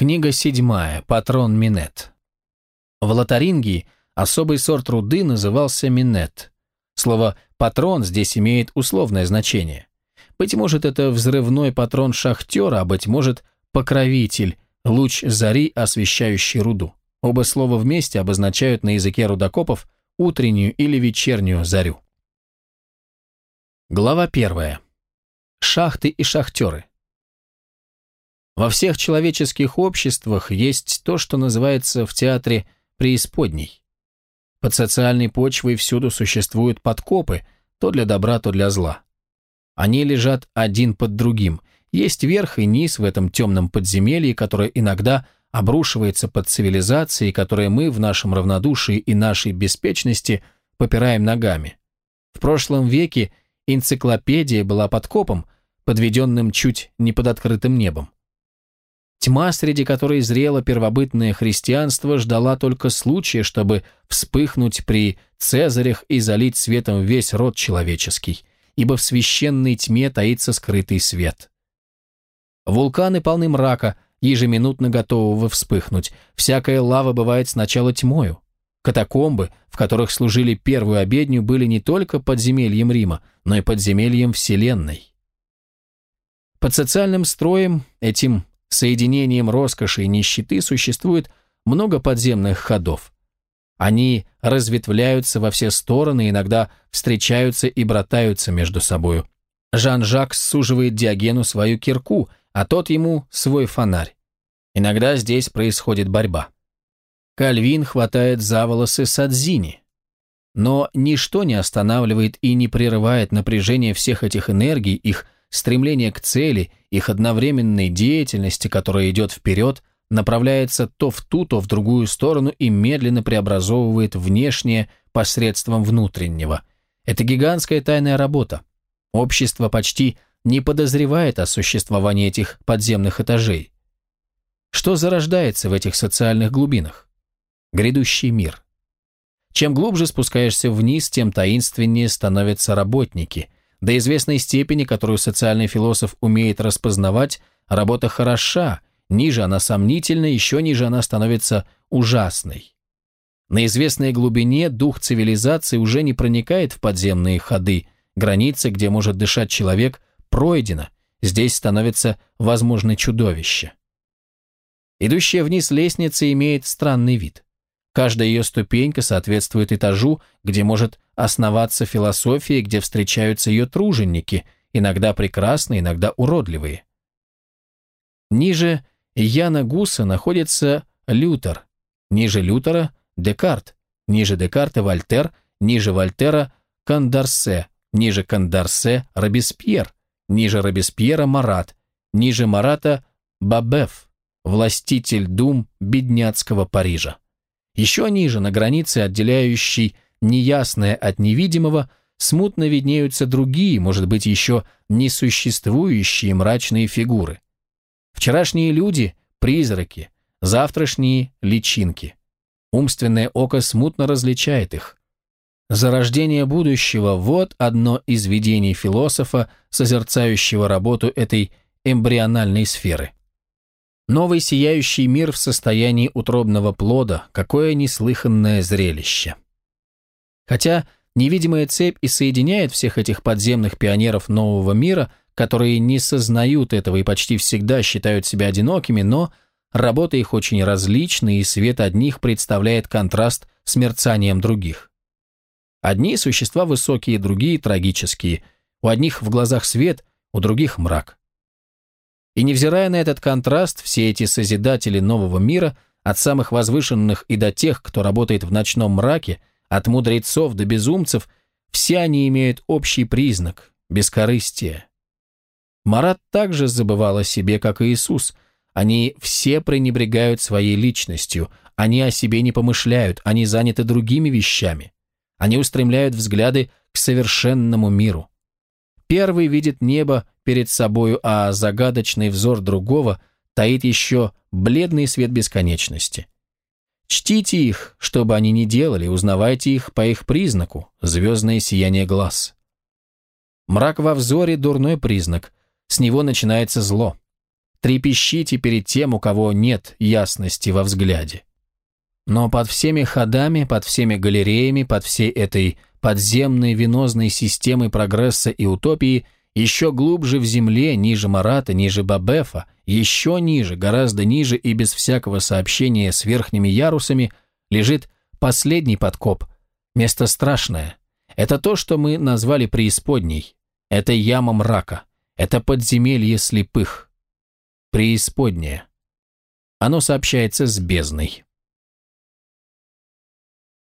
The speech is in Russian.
Книга седьмая. Патрон Минет. В Лотарингии особый сорт руды назывался Минет. Слово «патрон» здесь имеет условное значение. Быть может, это взрывной патрон шахтера, а быть может, покровитель, луч зари, освещающий руду. Оба слова вместе обозначают на языке рудокопов утреннюю или вечернюю зарю. Глава первая. Шахты и шахтеры. Во всех человеческих обществах есть то, что называется в театре преисподней. Под социальной почвой всюду существуют подкопы, то для добра, то для зла. Они лежат один под другим. Есть верх и низ в этом темном подземелье, которое иногда обрушивается под цивилизацией, которое мы в нашем равнодушии и нашей беспечности попираем ногами. В прошлом веке энциклопедия была подкопом, подведенным чуть не под открытым небом. Тьма, среди которой зрело первобытное христианство, ждала только случая, чтобы вспыхнуть при Цезарях и залить светом весь род человеческий, ибо в священной тьме таится скрытый свет. Вулканы полны мрака, ежеминутно готового вспыхнуть. Всякая лава бывает сначала тьмою. Катакомбы, в которых служили первую обедню, были не только подземельем Рима, но и подземельем Вселенной. Под социальным строем, этим соединением роскоши и нищеты существует много подземных ходов. Они разветвляются во все стороны, иногда встречаются и братаются между собою. Жан-Жак суживает Диогену свою кирку, а тот ему свой фонарь. Иногда здесь происходит борьба. Кальвин хватает за волосы Садзини. Но ничто не останавливает и не прерывает напряжение всех этих энергий, их стремление к цели, их одновременной деятельности, которая идет вперед, направляется то в ту, то в другую сторону и медленно преобразовывает внешнее посредством внутреннего. Это гигантская тайная работа. Общество почти не подозревает о существовании этих подземных этажей. Что зарождается в этих социальных глубинах? Грядущий мир. Чем глубже спускаешься вниз, тем таинственнее становятся работники – до известной степени, которую социальный философ умеет распознавать, работа хороша, ниже она сомнительна, еще ниже она становится ужасной. На известной глубине дух цивилизации уже не проникает в подземные ходы, границы, где может дышать человек, пройдена, здесь становится возможно чудовище. Идущая вниз лестница имеет странный вид. Каждая ее ступенька соответствует этажу, где может основаться философия, где встречаются ее труженики, иногда прекрасные, иногда уродливые. Ниже Яна Гуса находится Лютер, ниже Лютера – Декарт, ниже Декарта – Вольтер, ниже Вольтера – Кандарсе, ниже Кандарсе – Робеспьер, ниже Робеспьера – Марат, ниже Марата – Бабеф, властитель дум бедняцкого Парижа. Еще ниже, на границе, отделяющей неясное от невидимого, смутно виднеются другие, может быть, еще несуществующие мрачные фигуры. Вчерашние люди – призраки, завтрашние – личинки. Умственное око смутно различает их. Зарождение будущего – вот одно из видений философа, созерцающего работу этой эмбриональной сферы. Новый сияющий мир в состоянии утробного плода, какое неслыханное зрелище. Хотя невидимая цепь и соединяет всех этих подземных пионеров нового мира, которые не сознают этого и почти всегда считают себя одинокими, но работа их очень различна, и свет одних представляет контраст с мерцанием других. Одни существа высокие, другие трагические. У одних в глазах свет, у других мрак. И невзирая на этот контраст, все эти созидатели нового мира, от самых возвышенных и до тех, кто работает в ночном мраке, от мудрецов до безумцев, все они имеют общий признак – бескорыстие. Марат также забывал о себе, как и Иисус. Они все пренебрегают своей личностью, они о себе не помышляют, они заняты другими вещами. Они устремляют взгляды к совершенному миру. Первый видит небо перед собою, а загадочный взор другого таит еще бледный свет бесконечности. Чтите их, что бы они ни делали, узнавайте их по их признаку, звездное сияние глаз. Мрак во взоре – дурной признак, с него начинается зло. трепещите перед тем, у кого нет ясности во взгляде. Но под всеми ходами, под всеми галереями, под всей этой подземной венозной системой прогресса и утопии, еще глубже в земле, ниже Марата, ниже Бабефа, еще ниже, гораздо ниже и без всякого сообщения с верхними ярусами, лежит последний подкоп, место страшное. Это то, что мы назвали преисподней. Это яма мрака. Это подземелье слепых. Преисподнее. Оно сообщается с бездной.